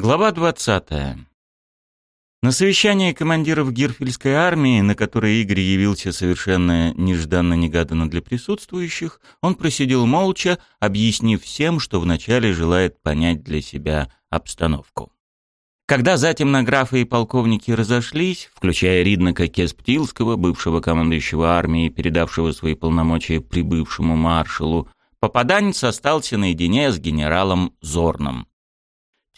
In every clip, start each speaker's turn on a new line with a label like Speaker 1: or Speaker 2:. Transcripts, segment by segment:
Speaker 1: Глава 20. На совещании командиров Гирфельской армии, на которое Игорь явился совершенно нежданно-негаданно для присутствующих, он просидел молча, объяснив всем, что вначале желает понять для себя обстановку. Когда затем на графы и полковники разошлись, включая Риднака Кесптилского, бывшего командующего армией, передавшего свои полномочия прибывшему маршалу, попаданец остался наедине с генералом Зорном.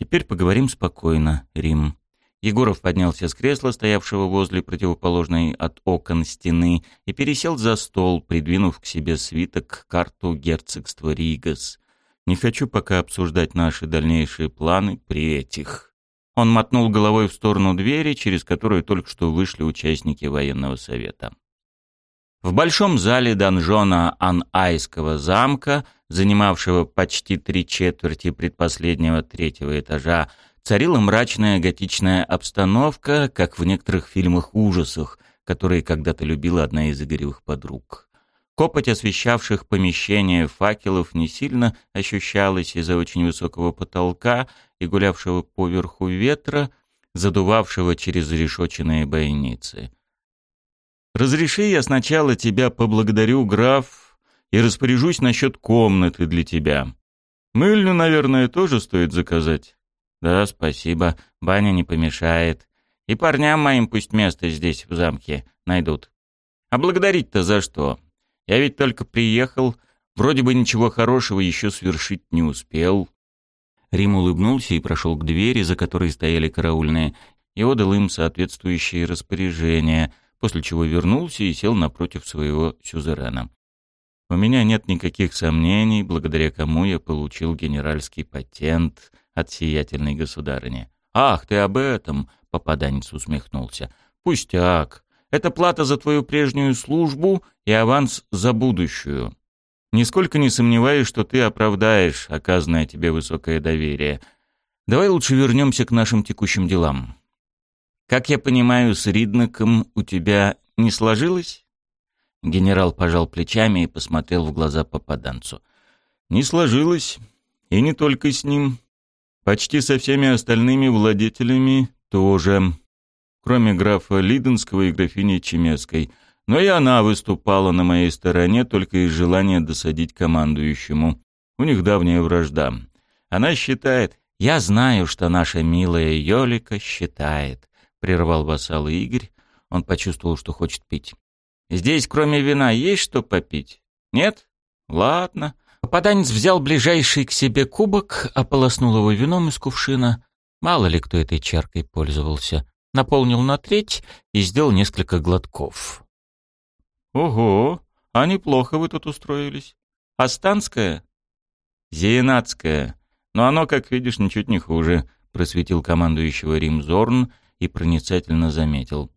Speaker 1: Теперь поговорим спокойно, Рим. Егоров поднялся с кресла, стоявшего возле противоположной от окон стены, и пересел за стол, придвинув к себе свиток карту герцогства Ригас. Не хочу пока обсуждать наши дальнейшие планы при этих. Он мотнул головой в сторону двери, через которую только что вышли участники военного совета. В большом зале донжона Ан-Айского замка, занимавшего почти три четверти предпоследнего третьего этажа, царила мрачная готичная обстановка, как в некоторых фильмах ужасах, которые когда-то любила одна из Игоревых подруг. Копоть освещавших помещение факелов не сильно ощущалась из-за очень высокого потолка и гулявшего поверху ветра, задувавшего через решетчатые бойницы. Разреши я сначала тебя поблагодарю, граф, и распоряжусь насчет комнаты для тебя. Мыльню, наверное, тоже стоит заказать. Да, спасибо, баня не помешает. И парням моим пусть место здесь, в замке, найдут. А благодарить-то за что? Я ведь только приехал, вроде бы ничего хорошего еще свершить не успел. Рим улыбнулся и прошел к двери, за которой стояли караульные, и отдал им соответствующие распоряжения, после чего вернулся и сел напротив своего сюзерена. У меня нет никаких сомнений, благодаря кому я получил генеральский патент от сиятельной государыни. «Ах, ты об этом!» — попаданец усмехнулся. «Пустяк. Это плата за твою прежнюю службу и аванс за будущую. Нисколько не сомневаюсь, что ты оправдаешь оказанное тебе высокое доверие. Давай лучше вернемся к нашим текущим делам. Как я понимаю, с Риднаком у тебя не сложилось? Генерал пожал плечами и посмотрел в глаза попаданцу. Не сложилось. И не только с ним. Почти со всеми остальными владетелями тоже. Кроме графа Лиденского и графини Чемецкой. Но и она выступала на моей стороне только из желания досадить командующему. У них давняя вражда. Она считает... Я знаю, что наша милая Йолика считает прервал вассал Игорь. Он почувствовал, что хочет пить. «Здесь, кроме вина, есть что попить? Нет? Ладно». Попаданец взял ближайший к себе кубок, ополоснул его вином из кувшина. Мало ли кто этой чаркой пользовался. Наполнил на треть и сделал несколько глотков. «Ого! А неплохо вы тут устроились. Астанская?» «Зиенатская. Но оно, как видишь, ничуть не хуже», — просветил командующего Римзорн и проницательно заметил.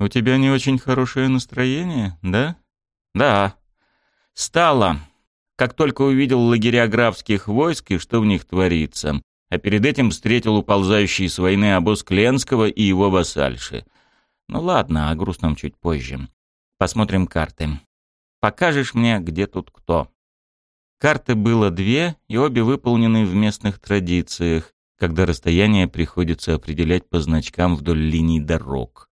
Speaker 1: «У тебя не очень хорошее настроение, да?» «Да. Стало. Как только увидел лагеря графских войск и что в них творится, а перед этим встретил уползающий с войны обоз Кленского и его вассальши. Ну ладно, о грустном чуть позже. Посмотрим карты. Покажешь мне, где тут кто?» Карты было две, и обе выполнены в местных традициях, когда расстояние приходится определять по значкам вдоль линий дорог.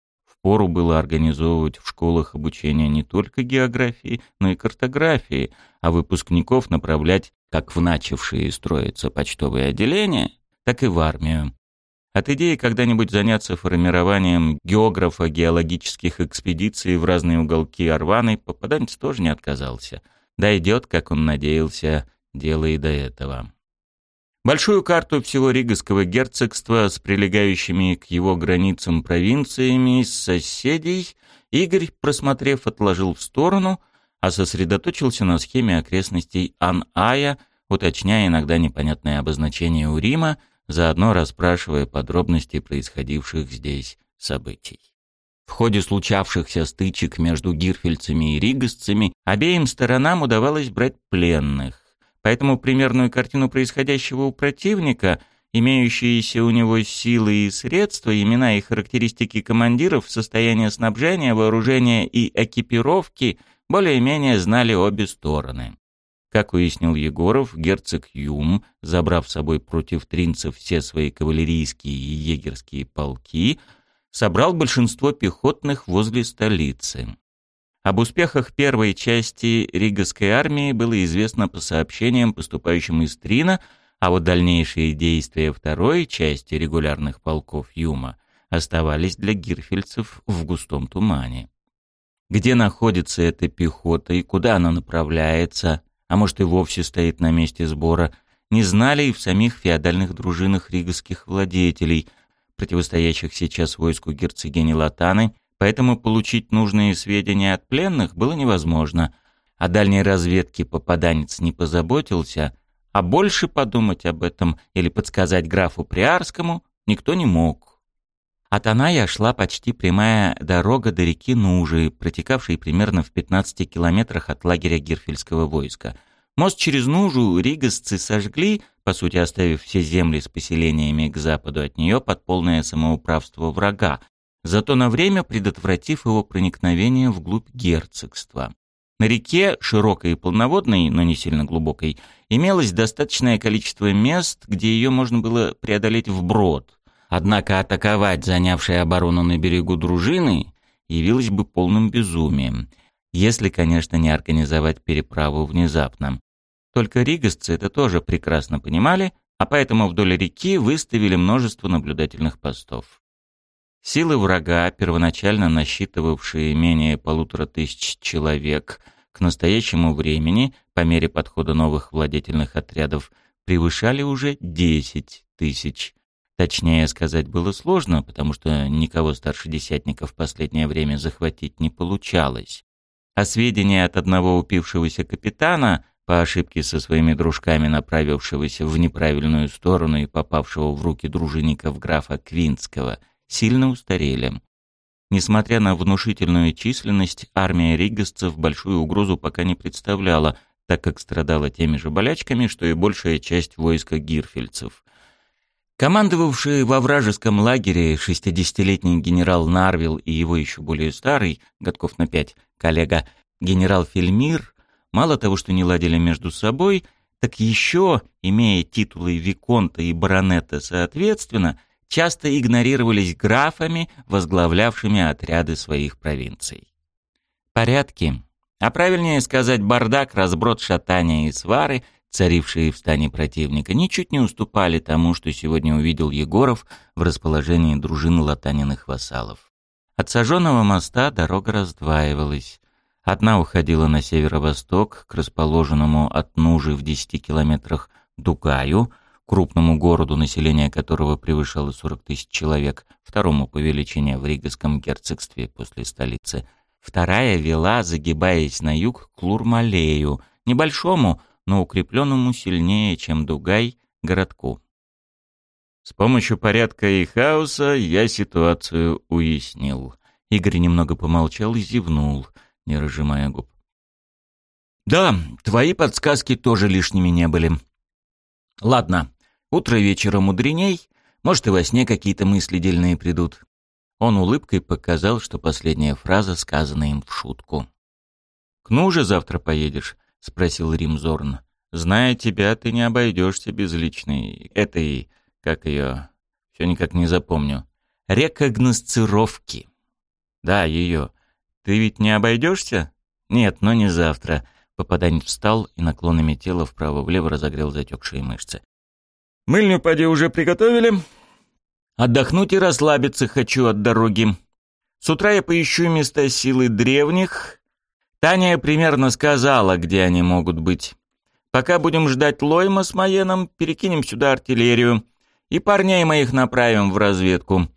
Speaker 1: Впору было организовывать в школах обучение не только географии, но и картографии, а выпускников направлять как в начавшие строиться почтовые отделения, так и в армию. От идеи когда-нибудь заняться формированием географа геологических экспедиций в разные уголки Орваны попаданец тоже не отказался. Дойдет, как он надеялся, дело и до этого. Большую карту всего Ригасского герцогства с прилегающими к его границам провинциями из соседей Игорь, просмотрев, отложил в сторону, а сосредоточился на схеме окрестностей Ан-Ая, уточняя иногда непонятные обозначения у Рима, заодно расспрашивая подробности происходивших здесь событий. В ходе случавшихся стычек между гирфельцами и ригасцами обеим сторонам удавалось брать пленных. Поэтому примерную картину происходящего у противника, имеющиеся у него силы и средства, имена и характеристики командиров, состояние снабжения, вооружения и экипировки более-менее знали обе стороны. Как уяснил Егоров, герцог Юм, забрав с собой против тринцев все свои кавалерийские и егерские полки, собрал большинство пехотных возле столицы. Об успехах первой части Ригасской армии было известно по сообщениям, поступающим из Трина, а вот дальнейшие действия второй части регулярных полков Юма оставались для гирфельцев в густом тумане. Где находится эта пехота и куда она направляется, а может и вовсе стоит на месте сбора, не знали и в самих феодальных дружинах ригасских владетелей, противостоящих сейчас войску герцогини Латаны, поэтому получить нужные сведения от пленных было невозможно. О дальней разведке попаданец не позаботился, а больше подумать об этом или подсказать графу Приарскому никто не мог. От Аная шла почти прямая дорога до реки Нужи, протекавшей примерно в 15 километрах от лагеря гирфельского войска. Мост через Нужу ригасцы сожгли, по сути оставив все земли с поселениями к западу от нее под полное самоуправство врага, зато на время предотвратив его проникновение вглубь герцогства. На реке, широкой и полноводной, но не сильно глубокой, имелось достаточное количество мест, где ее можно было преодолеть вброд, Однако атаковать занявшие оборону на берегу дружины явилось бы полным безумием, если, конечно, не организовать переправу внезапно. Только ригасцы это тоже прекрасно понимали, а поэтому вдоль реки выставили множество наблюдательных постов. Силы врага, первоначально насчитывавшие менее полутора тысяч человек, к настоящему времени, по мере подхода новых владетельных отрядов, превышали уже 10 тысяч. Точнее сказать было сложно, потому что никого старше десятника в последнее время захватить не получалось. А сведения от одного упившегося капитана, по ошибке со своими дружками направившегося в неправильную сторону и попавшего в руки дружинников графа Квинского, сильно устарели. Несмотря на внушительную численность, армия ригасцев большую угрозу пока не представляла, так как страдала теми же болячками, что и большая часть войска гирфельцев. Командовавший во вражеском лагере 60-летний генерал Нарвил и его еще более старый, годков на пять, коллега, генерал Фельмир, мало того, что не ладили между собой, так еще, имея титулы Виконта и Баронета соответственно, часто игнорировались графами, возглавлявшими отряды своих провинций. Порядки, а правильнее сказать бардак, разброд, шатания и свары – царившие в стане противника, ничуть не уступали тому, что сегодня увидел Егоров в расположении дружин латаниных вассалов. От сожженного моста дорога раздваивалась. Одна уходила на северо-восток, к расположенному от Нужи в 10 километрах Дугаю, крупному городу, население которого превышало 40 тысяч человек, второму по величине в Ригасском герцогстве после столицы. Вторая вела, загибаясь на юг, к Лурмалею, небольшому, но укрепленному сильнее, чем Дугай, городку. С помощью порядка и хаоса я ситуацию уяснил. Игорь немного помолчал и зевнул, не разжимая губ. «Да, твои подсказки тоже лишними не были. Ладно, утро вечера мудреней, может и во сне какие-то мысли дельные придут». Он улыбкой показал, что последняя фраза сказана им в шутку. «К ну же завтра поедешь?» — спросил Римзорн. «Зная тебя, ты не обойдешься без личной... этой... как ее... все никак не запомню. Рекогносцировки». «Да, ее. Ты ведь не обойдешься?» «Нет, но не завтра». Попаданец встал и наклонами тела вправо-влево разогрел затекшие мышцы. «Мыльню поди уже приготовили?» «Отдохнуть и расслабиться хочу от дороги. С утра я поищу места силы древних, Таня примерно сказала, где они могут быть. Пока будем ждать Лойма с Маеном, перекинем сюда артиллерию и парней моих направим в разведку.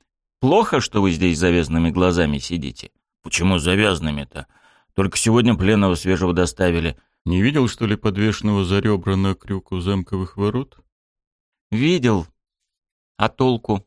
Speaker 1: Плохо, что вы здесь завязанными глазами сидите. Почему завязанными-то? Только сегодня пленного свежего доставили.
Speaker 2: Не видел, что ли, подвешенного за ребра на крюк у замковых ворот?
Speaker 1: Видел. А толку?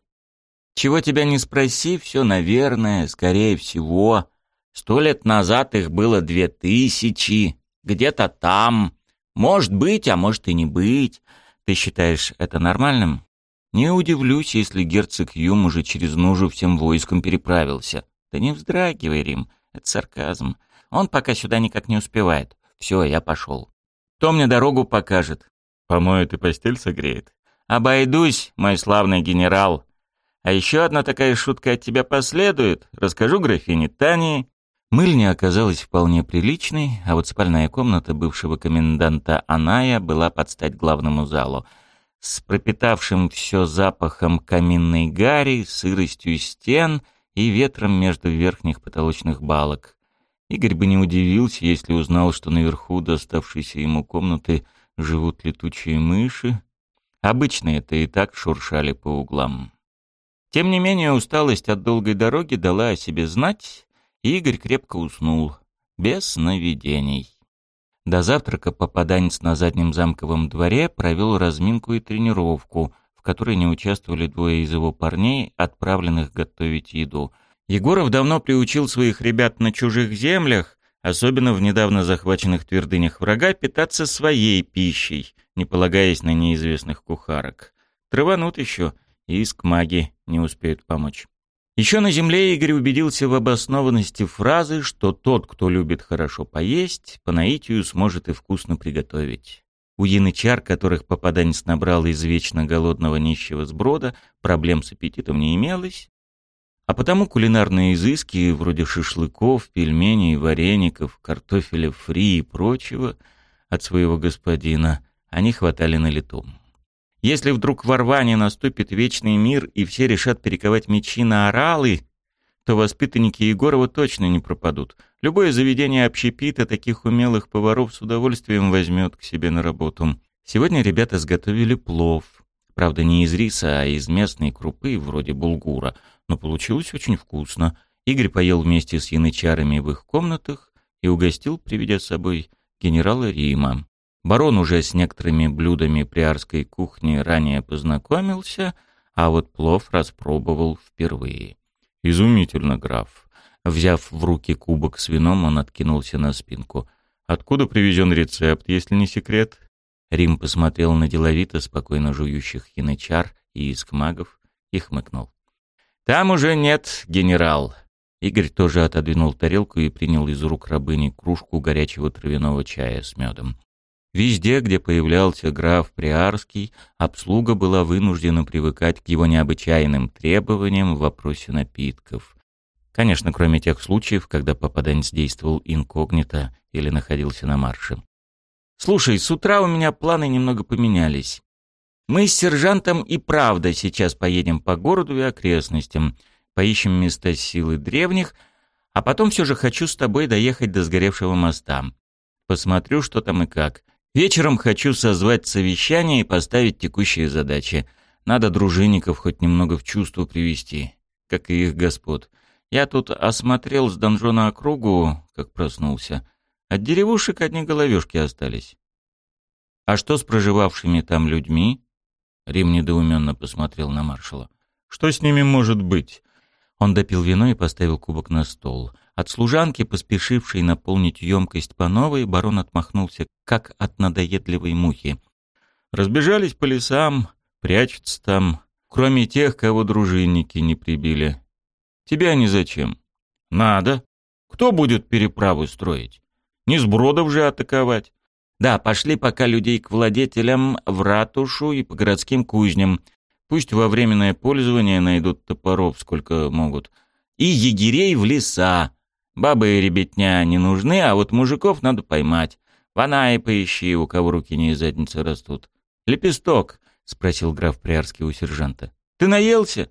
Speaker 1: Чего тебя не спроси, все, наверное, скорее всего. Сто лет назад их было две тысячи, где-то там. Может быть, а может и не быть. Ты считаешь это нормальным? Не удивлюсь, если герцог Юм уже через нужу всем войском переправился. Да не вздрагивай, Рим, это сарказм. Он пока сюда никак не успевает. Все, я пошел. Кто мне дорогу покажет?
Speaker 2: Помоет и постель согреет.
Speaker 1: Обойдусь, мой славный генерал. А еще одна такая шутка от тебя последует. Расскажу графине Тани. Мыльня оказалась вполне приличной, а вот спальная комната бывшего коменданта Аная была под стать главному залу. С пропитавшим все запахом каминной гари, сыростью стен и ветром между верхних потолочных балок. Игорь бы не удивился, если узнал, что наверху доставшейся ему комнаты живут летучие мыши. Обычно это и так шуршали по углам. Тем не менее, усталость от долгой дороги дала о себе знать, и Игорь крепко уснул, без сновидений. До завтрака попаданец на заднем замковом дворе провел разминку и тренировку, в которой не участвовали двое из его парней, отправленных готовить еду. Егоров давно приучил своих ребят на чужих землях, особенно в недавно захваченных твердынях врага, питаться своей пищей, не полагаясь на неизвестных кухарок. Траванут еще, и иск маги не успеют помочь. Еще на земле Игорь убедился в обоснованности фразы, что тот, кто любит хорошо поесть, по наитию сможет и вкусно приготовить. У янычар, которых попаданец набрал из вечно голодного нищего сброда, проблем с аппетитом не имелось, а потому кулинарные изыски, вроде шашлыков, пельменей, вареников, картофеля фри и прочего, от своего господина, они хватали на лету. Если вдруг в Орване наступит вечный мир и все решат перековать мечи на оралы, то воспитанники Егорова точно не пропадут. Любое заведение общепита таких умелых поваров с удовольствием возьмет к себе на работу. Сегодня ребята сготовили плов. Правда, не из риса, а из местной крупы, вроде булгура. Но получилось очень вкусно. Игорь поел вместе с янычарами в их комнатах и угостил, приведя с собой генерала Рима. Барон уже с некоторыми блюдами приарской кухни ранее познакомился, а вот плов распробовал впервые.
Speaker 2: «Изумительно, граф».
Speaker 1: Взяв в руки кубок с вином, он откинулся на спинку.
Speaker 2: «Откуда привезен рецепт, если не секрет?»
Speaker 1: Рим посмотрел на деловито спокойно жующих янычар и искмагов и хмыкнул. «Там уже нет, генерал». Игорь тоже отодвинул тарелку и принял из рук рабыни кружку горячего травяного чая с медом. Везде, где появлялся граф Приарский, обслуга была вынуждена привыкать к его необычайным требованиям в вопросе напитков. Конечно, кроме тех случаев, когда попаданец действовал инкогнито или находился на марше. «Слушай, с утра у меня планы немного поменялись. Мы с сержантом и правда сейчас поедем по городу и окрестностям, поищем места силы древних, а потом все же хочу с тобой доехать до сгоревшего моста. Посмотрю, что там и как. Вечером хочу созвать совещание и поставить текущие задачи. Надо дружинников хоть немного в чувство привести, как и их господ. Я тут осмотрел с донжона округу, как проснулся. От деревушек одни головешки остались. А что с проживавшими там людьми? Рим недоуменно посмотрел на маршала.
Speaker 2: Что с ними может быть?
Speaker 1: Он допил вино и поставил кубок на стол. От служанки, поспешившей наполнить емкость по новой, барон отмахнулся, как от надоедливой мухи. Разбежались по лесам, прячутся там, кроме тех, кого дружинники не прибили. Тебя они зачем? Надо. Кто будет переправы строить? Не с бродов же атаковать. Да, пошли пока людей к владетелям в ратушу и по городским кузням. Пусть во временное пользование найдут топоров сколько могут. И егерей в леса, Бабы и ребятня не нужны, а вот мужиков надо поймать. Вана и поищи, у кого руки не из задницы растут. «Лепесток», — спросил граф Приарский у сержанта. «Ты наелся?»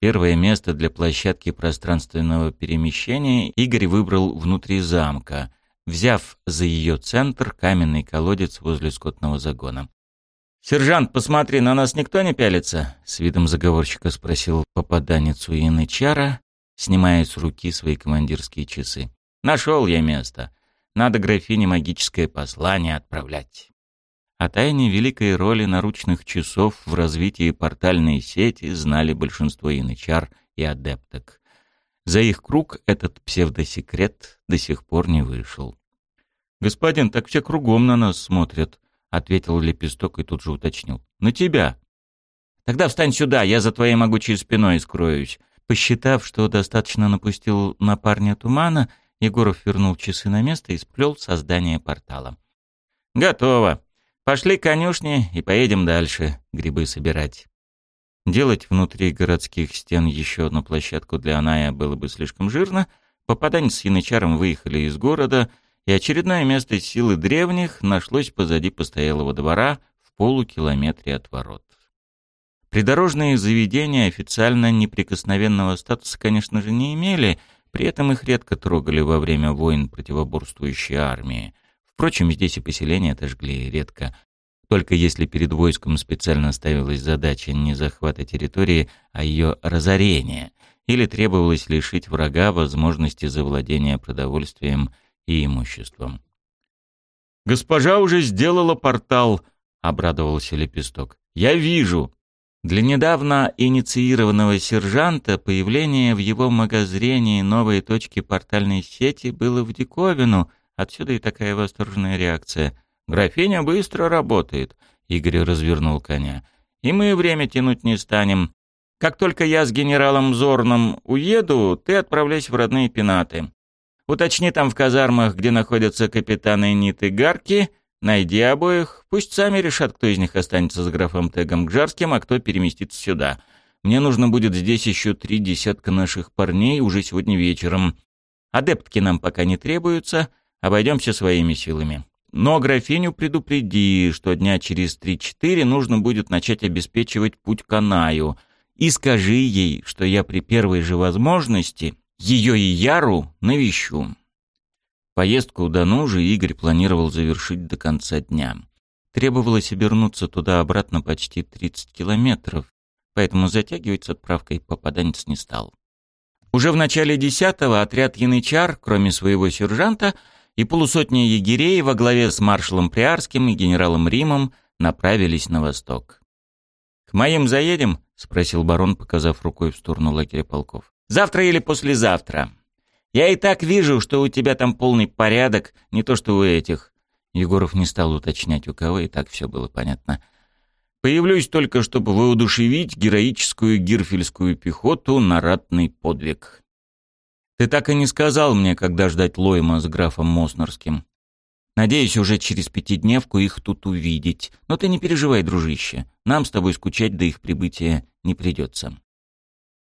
Speaker 1: Первое место для площадки пространственного перемещения Игорь выбрал внутри замка, взяв за ее центр каменный колодец возле скотного загона. «Сержант, посмотри, на нас никто не пялится?» — с видом заговорщика спросил попаданец у янычара, снимая с руки свои командирские часы. «Нашел я место. Надо графине магическое послание отправлять». О тайне великой роли наручных часов в развитии портальной сети знали большинство янычар и адепток. За их круг этот псевдосекрет до сих пор не вышел. «Господин, так все кругом на нас смотрят», — ответил Лепесток и тут же уточнил. «На тебя». «Тогда встань сюда, я за твоей могучей спиной скроюсь», Посчитав, что достаточно напустил на парня тумана, Егоров вернул часы на место и сплел создание портала. Готово. Пошли к конюшне и поедем дальше грибы собирать. Делать внутри городских стен еще одну площадку для Аная было бы слишком жирно. Попаданец с янычаром выехали из города, и очередное место силы древних нашлось позади постоялого двора в полукилометре от ворот. Придорожные заведения официально неприкосновенного статуса, конечно же, не имели, при этом их редко трогали во время войн противоборствующей армии. Впрочем, здесь и поселения отожгли редко. Только если перед войском специально ставилась задача не захвата территории, а ее разорения, или требовалось лишить врага возможности завладения продовольствием и имуществом. «Госпожа уже сделала портал», — обрадовался Лепесток. «Я вижу. Для недавно инициированного сержанта появление в его магозрении новой точки портальной сети было в диковину, отсюда и такая восторженная реакция. «Графиня быстро работает», — Игорь развернул коня. «И мы время тянуть не станем. Как только я с генералом Зорном уеду, ты отправляйся в родные пенаты. Уточни там в казармах, где находятся капитаны Нит и Гарки, Найди обоих, пусть сами решат, кто из них останется с графом Тегом Гжарским, а кто переместится сюда. Мне нужно будет здесь еще три десятка наших парней уже сегодня вечером. Адептки нам пока не требуются, обойдемся своими силами. Но графиню предупреди, что дня через три-четыре нужно будет начать обеспечивать путь к Анаю, и скажи ей, что я при первой же возможности ее и Яру навещу. Поездку до Нужи Игорь планировал завершить до конца дня. Требовалось обернуться туда-обратно почти 30 километров, поэтому затягивать с отправкой попаданец не стал. Уже в начале десятого отряд янычар, кроме своего сержанта, и полусотни егерей во главе с маршалом Приарским и генералом Римом направились на восток. «К моим заедем?» — спросил барон, показав рукой в сторону лагеря полков. «Завтра или послезавтра. Я и так вижу, что у тебя там полный порядок, не то что у этих». Егоров не стал уточнять, у кого, и так все было понятно. «Появлюсь только, чтобы воодушевить героическую гирфельскую пехоту на ратный подвиг». «Ты так и не сказал мне, когда ждать Лойма с графом Моснерским. Надеюсь, уже через пятидневку их тут увидеть. Но ты не переживай, дружище, нам с тобой скучать до их прибытия не придется».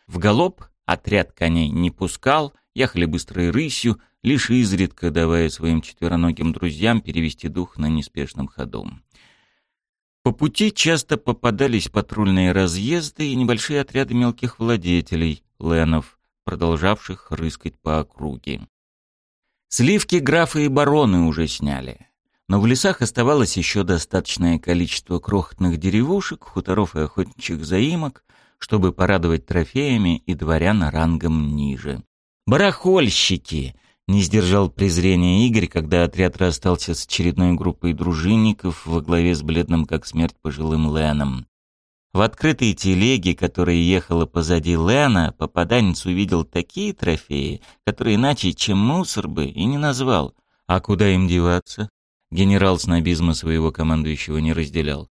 Speaker 1: В галоп отряд коней не пускал, ехали быстрой рысью, лишь изредка давая своим четвероногим друзьям перевести дух на неспешном ходу. По пути часто попадались патрульные разъезды и небольшие отряды мелких владетелей, ленов, продолжавших рыскать по округе. Сливки графы и бароны уже сняли. Но в лесах оставалось еще достаточное количество крохотных деревушек, хуторов и охотничьих заимок, чтобы порадовать трофеями и дворян рангом ниже. «Барахольщики!» — не сдержал презрения Игорь, когда отряд расстался с очередной группой дружинников во главе с бледным как смерть пожилым Леном. В открытой телеге, которая ехала позади Лена, попаданец увидел такие трофеи, которые иначе, чем мусор бы, и не назвал. А куда им деваться? Генерал снобизма своего командующего не разделял.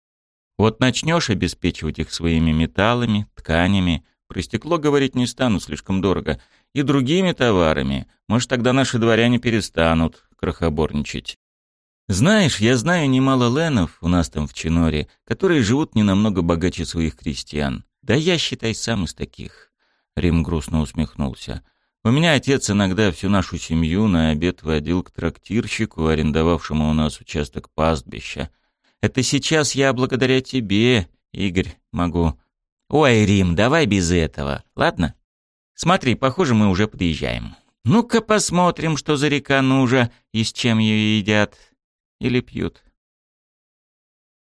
Speaker 1: Вот начнешь обеспечивать их своими металлами, тканями, про стекло говорить не стану, слишком дорого — и другими товарами. Может, тогда наши дворяне перестанут крохоборничать. Знаешь, я знаю немало ленов у нас там в Чиноре, которые живут не намного богаче своих крестьян. Да я, считай, сам из таких. Рим грустно усмехнулся. У меня отец иногда всю нашу семью на обед водил к трактирщику, арендовавшему у нас участок пастбища. Это сейчас я благодаря тебе, Игорь, могу... Ой, Рим, давай без этого, ладно? Смотри, похоже, мы уже подъезжаем. Ну-ка посмотрим, что за река Нужа и с чем ее едят. Или пьют.